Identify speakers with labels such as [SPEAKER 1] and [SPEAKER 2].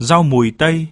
[SPEAKER 1] rau mùi tây.